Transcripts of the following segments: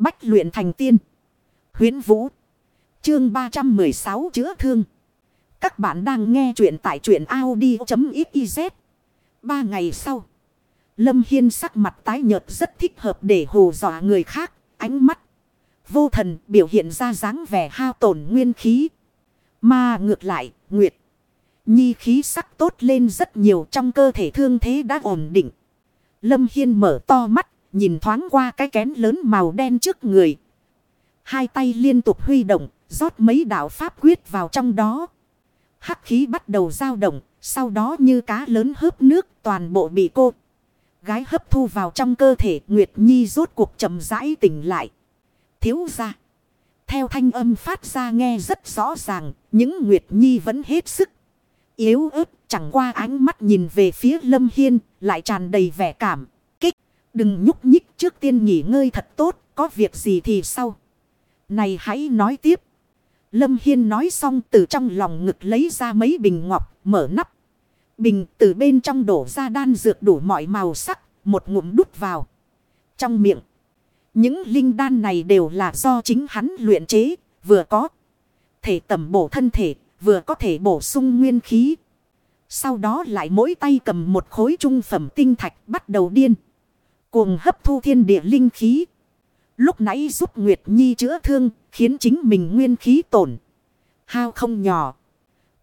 Bách luyện thành tiên. Huyến Vũ. Chương 316 chữa thương. Các bạn đang nghe truyện tại truyện Audi.xyz. Ba ngày sau. Lâm Hiên sắc mặt tái nhợt rất thích hợp để hù dọa người khác. Ánh mắt. Vô thần biểu hiện ra dáng vẻ hao tổn nguyên khí. Mà ngược lại, Nguyệt. Nhi khí sắc tốt lên rất nhiều trong cơ thể thương thế đã ổn định. Lâm Hiên mở to mắt, nhìn thoáng qua cái kén lớn màu đen trước người. Hai tay liên tục huy động, rót mấy đạo pháp quyết vào trong đó. Hắc khí bắt đầu dao động, sau đó như cá lớn hớp nước toàn bộ bị cô. Gái hấp thu vào trong cơ thể Nguyệt Nhi rốt cuộc chậm rãi tỉnh lại. Thiếu ra. Theo thanh âm phát ra nghe rất rõ ràng, những Nguyệt Nhi vẫn hết sức. Yếu ớt, chẳng qua ánh mắt nhìn về phía Lâm Hiên, lại tràn đầy vẻ cảm. Đừng nhúc nhích trước tiên nghỉ ngơi thật tốt, có việc gì thì sau. Này hãy nói tiếp. Lâm Hiên nói xong từ trong lòng ngực lấy ra mấy bình ngọc, mở nắp. Bình từ bên trong đổ ra đan dược đủ mọi màu sắc, một ngụm đút vào. Trong miệng. Những linh đan này đều là do chính hắn luyện chế, vừa có thể tầm bổ thân thể, vừa có thể bổ sung nguyên khí. Sau đó lại mỗi tay cầm một khối trung phẩm tinh thạch bắt đầu điên. Cuồng hấp thu thiên địa linh khí. Lúc nãy giúp Nguyệt Nhi chữa thương, khiến chính mình nguyên khí tổn. Hao không nhỏ.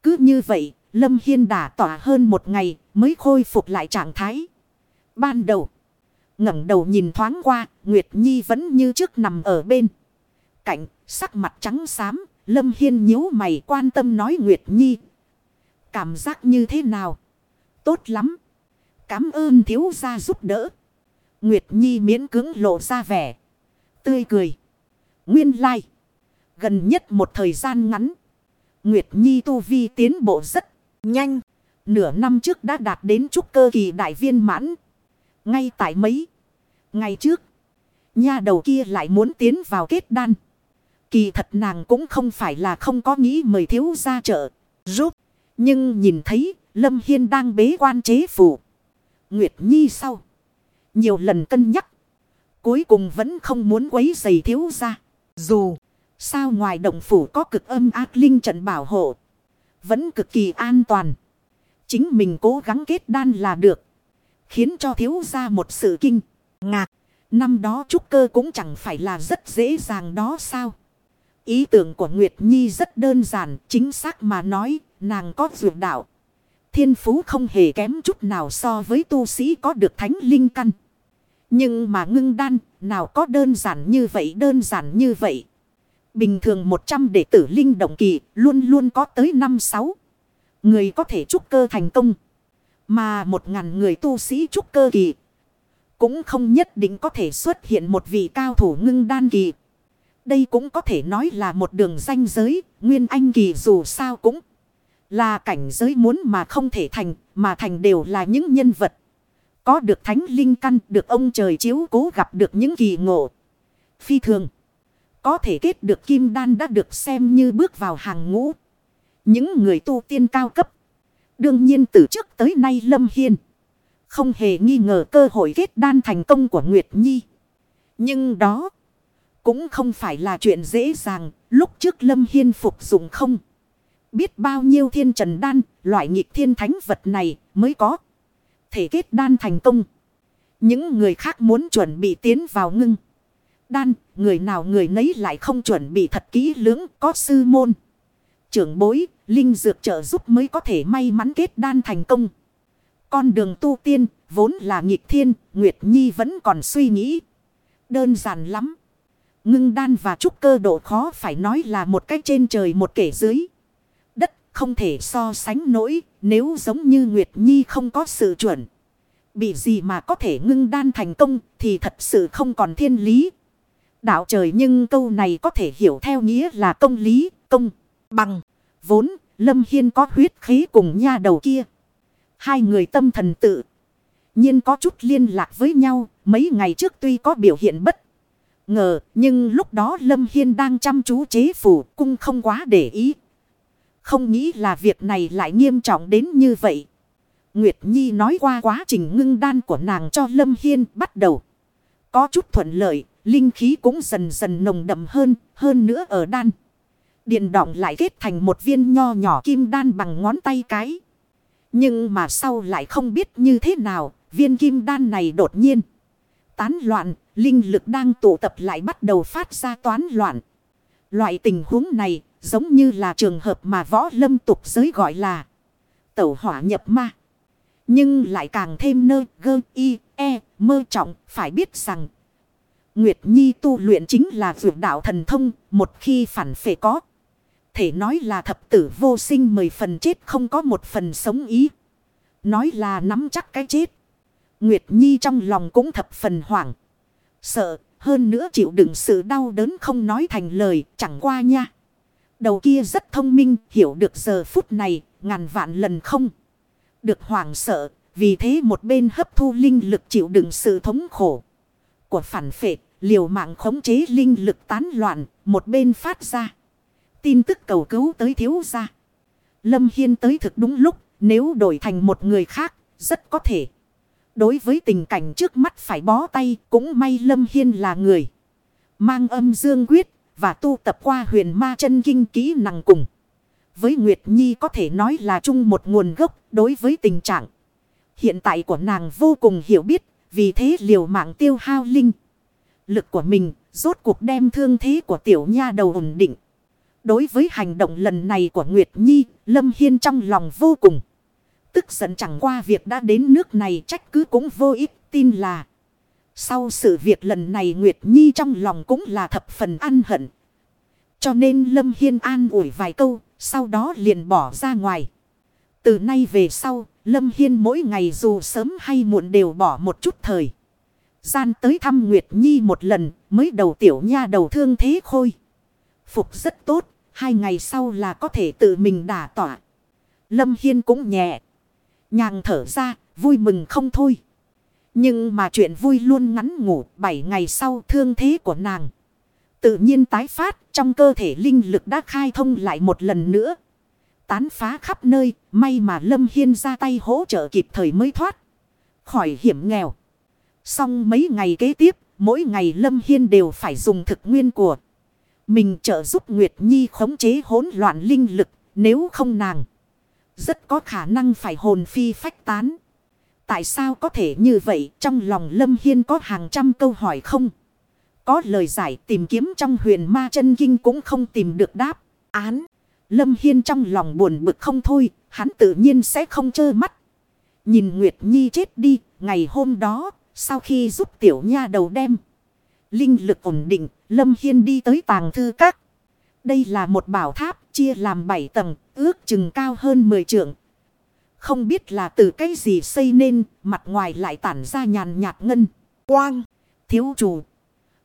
Cứ như vậy, Lâm Hiên đã tỏa hơn một ngày mới khôi phục lại trạng thái. Ban đầu, ngẩng đầu nhìn thoáng qua, Nguyệt Nhi vẫn như trước nằm ở bên. Cạnh, sắc mặt trắng xám, Lâm Hiên nhíu mày quan tâm nói Nguyệt Nhi. Cảm giác như thế nào? Tốt lắm. Cảm ơn thiếu gia giúp đỡ. Nguyệt Nhi miễn cứng lộ ra vẻ. Tươi cười. Nguyên lai. Like. Gần nhất một thời gian ngắn. Nguyệt Nhi tu vi tiến bộ rất nhanh. Nửa năm trước đã đạt đến trúc cơ kỳ đại viên mãn. Ngay tại mấy ngày trước. Nha đầu kia lại muốn tiến vào kết đan. Kỳ thật nàng cũng không phải là không có nghĩ mời thiếu ra chợ. Giúp. Nhưng nhìn thấy Lâm Hiên đang bế quan chế phủ. Nguyệt Nhi sau. Nhiều lần cân nhắc. Cuối cùng vẫn không muốn quấy giày thiếu ra. Dù. Sao ngoài động phủ có cực âm ác linh trận bảo hộ. Vẫn cực kỳ an toàn. Chính mình cố gắng kết đan là được. Khiến cho thiếu ra một sự kinh. Ngạc. Năm đó trúc cơ cũng chẳng phải là rất dễ dàng đó sao. Ý tưởng của Nguyệt Nhi rất đơn giản, chính xác mà nói, nàng có dược đạo. Thiên phú không hề kém chút nào so với tu sĩ có được thánh linh căn. Nhưng mà ngưng đan, nào có đơn giản như vậy đơn giản như vậy. Bình thường 100 đệ tử linh động kỳ luôn luôn có tới 5-6. Người có thể trúc cơ thành công. Mà 1.000 người tu sĩ trúc cơ kỳ. Cũng không nhất định có thể xuất hiện một vị cao thủ ngưng đan kỳ. Đây cũng có thể nói là một đường danh giới. Nguyên anh kỳ dù sao cũng là cảnh giới muốn mà không thể thành. Mà thành đều là những nhân vật. Có được thánh linh căn, được ông trời chiếu cố gặp được những kỳ ngộ. Phi thường. Có thể kết được kim đan đã được xem như bước vào hàng ngũ. Những người tu tiên cao cấp. Đương nhiên từ trước tới nay Lâm Hiên. Không hề nghi ngờ cơ hội kết đan thành công của Nguyệt Nhi. Nhưng đó. Cũng không phải là chuyện dễ dàng. Lúc trước Lâm Hiên phục dụng không. Biết bao nhiêu thiên trần đan. Loại nghịch thiên thánh vật này mới có. Thể kết đan thành công. Những người khác muốn chuẩn bị tiến vào ngưng. Đan, người nào người nấy lại không chuẩn bị thật kỹ lưỡng có sư môn. Trưởng bối, linh dược trợ giúp mới có thể may mắn kết đan thành công. Con đường tu tiên, vốn là nghịch thiên, Nguyệt Nhi vẫn còn suy nghĩ. Đơn giản lắm. Ngưng đan và trúc cơ độ khó phải nói là một cách trên trời một kể dưới. Không thể so sánh nổi, nếu giống như Nguyệt Nhi không có sự chuẩn. Bị gì mà có thể ngưng đan thành công thì thật sự không còn thiên lý. Đạo trời nhưng câu này có thể hiểu theo nghĩa là công lý, công, bằng. Vốn, Lâm Hiên có huyết khí cùng nha đầu kia. Hai người tâm thần tự. nhiên có chút liên lạc với nhau, mấy ngày trước tuy có biểu hiện bất ngờ, nhưng lúc đó Lâm Hiên đang chăm chú chế phủ, cung không quá để ý. Không nghĩ là việc này lại nghiêm trọng đến như vậy. Nguyệt Nhi nói qua quá trình ngưng đan của nàng cho Lâm Hiên bắt đầu. Có chút thuận lợi, linh khí cũng dần dần nồng đậm hơn, hơn nữa ở đan. Điện động lại kết thành một viên nho nhỏ kim đan bằng ngón tay cái. Nhưng mà sau lại không biết như thế nào, viên kim đan này đột nhiên. Tán loạn, linh lực đang tụ tập lại bắt đầu phát ra toán loạn. Loại tình huống này giống như là trường hợp mà võ lâm tục giới gọi là tẩu hỏa nhập ma. Nhưng lại càng thêm nơ, gơ, y e mơ trọng phải biết rằng, Nguyệt Nhi tu luyện chính là vượt đạo thần thông một khi phản phệ có. Thể nói là thập tử vô sinh mười phần chết không có một phần sống ý. Nói là nắm chắc cái chết. Nguyệt Nhi trong lòng cũng thập phần hoảng. Sợ, hơn nữa chịu đựng sự đau đớn không nói thành lời, chẳng qua nha. Đầu kia rất thông minh, hiểu được giờ phút này, ngàn vạn lần không. Được hoảng sợ, vì thế một bên hấp thu linh lực chịu đựng sự thống khổ của phản phệ, liều mạng khống chế linh lực tán loạn, một bên phát ra. Tin tức cầu cứu tới thiếu gia. Lâm Hiên tới thực đúng lúc, nếu đổi thành một người khác, rất có thể. Đối với tình cảnh trước mắt phải bó tay, cũng may Lâm Hiên là người. Mang âm dương quyết và tu tập qua huyền ma chân kinh kỹ năng cùng. Với Nguyệt Nhi có thể nói là chung một nguồn gốc đối với tình trạng. Hiện tại của nàng vô cùng hiểu biết vì thế liều mạng tiêu hao linh. Lực của mình rốt cuộc đem thương thế của tiểu nha đầu ổn định. Đối với hành động lần này của Nguyệt Nhi, Lâm Hiên trong lòng vô cùng tức giận chẳng qua việc đã đến nước này trách cứ cũng vô ích tin là. Sau sự việc lần này Nguyệt Nhi trong lòng cũng là thập phần ăn hận. Cho nên Lâm Hiên an ủi vài câu, sau đó liền bỏ ra ngoài. Từ nay về sau, Lâm Hiên mỗi ngày dù sớm hay muộn đều bỏ một chút thời. Gian tới thăm Nguyệt Nhi một lần, mới đầu tiểu nha đầu thương thế khôi. Phục rất tốt, hai ngày sau là có thể tự mình đả tỏa. Lâm Hiên cũng nhẹ. Nhàng thở ra, vui mừng không thôi. Nhưng mà chuyện vui luôn ngắn ngủ, bảy ngày sau thương thế của nàng. Tự nhiên tái phát, trong cơ thể linh lực đã khai thông lại một lần nữa. Tán phá khắp nơi, may mà Lâm Hiên ra tay hỗ trợ kịp thời mới thoát. Khỏi hiểm nghèo. Xong mấy ngày kế tiếp, mỗi ngày Lâm Hiên đều phải dùng thực nguyên của. Mình trợ giúp Nguyệt Nhi khống chế hỗn loạn linh lực, nếu không nàng. Rất có khả năng phải hồn phi phách tán. Tại sao có thể như vậy trong lòng Lâm Hiên có hàng trăm câu hỏi không? Có lời giải tìm kiếm trong huyền ma chân kinh cũng không tìm được đáp. Án. Lâm Hiên trong lòng buồn bực không thôi. Hắn tự nhiên sẽ không trơ mắt. Nhìn Nguyệt Nhi chết đi. Ngày hôm đó. Sau khi giúp tiểu nha đầu đem. Linh lực ổn định. Lâm Hiên đi tới tàng thư các. Đây là một bảo tháp chia làm 7 tầng, ước chừng cao hơn 10 trượng. Không biết là từ cái gì xây nên, mặt ngoài lại tản ra nhàn nhạt ngân. Quang, thiếu chủ.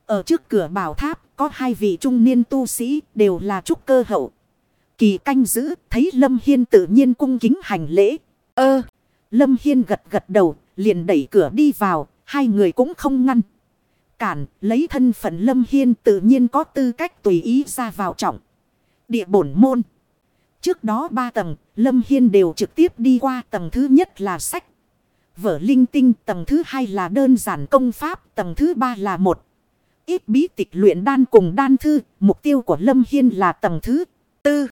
Ở trước cửa bảo tháp có hai vị trung niên tu sĩ đều là trúc cơ hậu. Kỳ canh giữ thấy Lâm Hiên tự nhiên cung kính hành lễ. Ơ, Lâm Hiên gật gật đầu, liền đẩy cửa đi vào, hai người cũng không ngăn cản, lấy thân phận Lâm Hiên tự nhiên có tư cách tùy ý ra vào trọng. Địa bổn môn. Trước đó ba tầng, Lâm Hiên đều trực tiếp đi qua tầng thứ nhất là sách. Vở linh tinh, tầng thứ hai là đơn giản công pháp, tầng thứ ba là một. Ít bí tịch luyện đan cùng đan thư, mục tiêu của Lâm Hiên là tầng thứ tư.